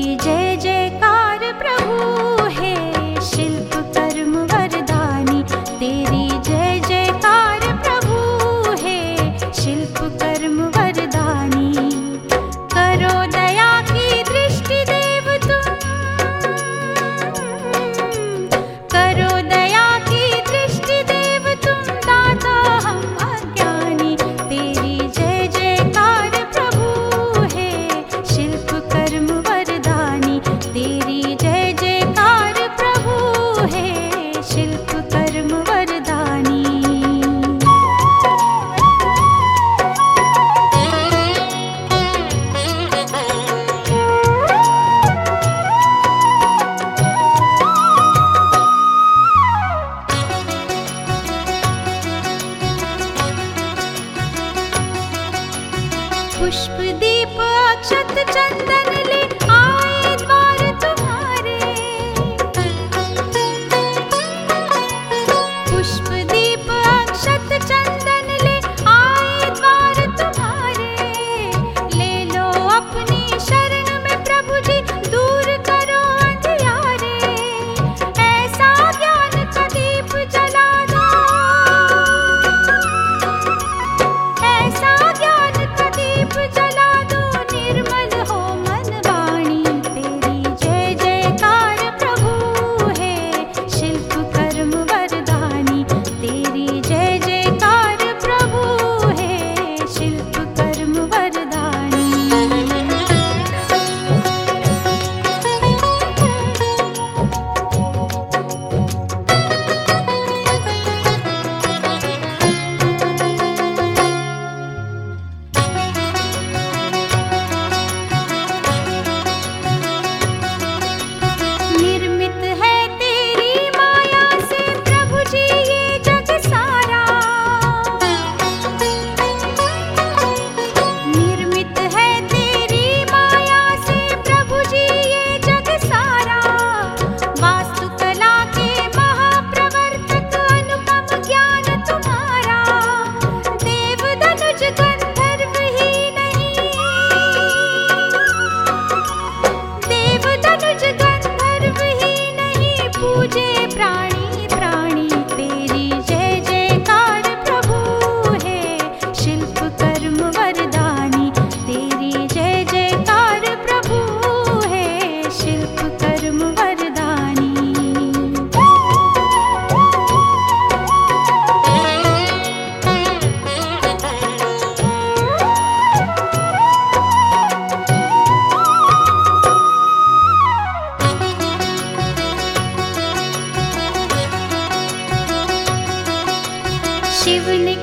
जय जयकार प्रभु। पुष्पदीपाक्षत चन्द्र शिव ने